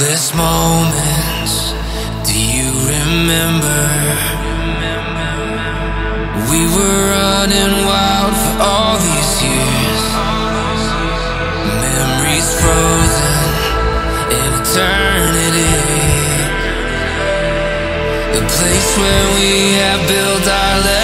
Countless moments, do you remember? We were running wild for all these years. Memories frozen in eternity. The place where we have built our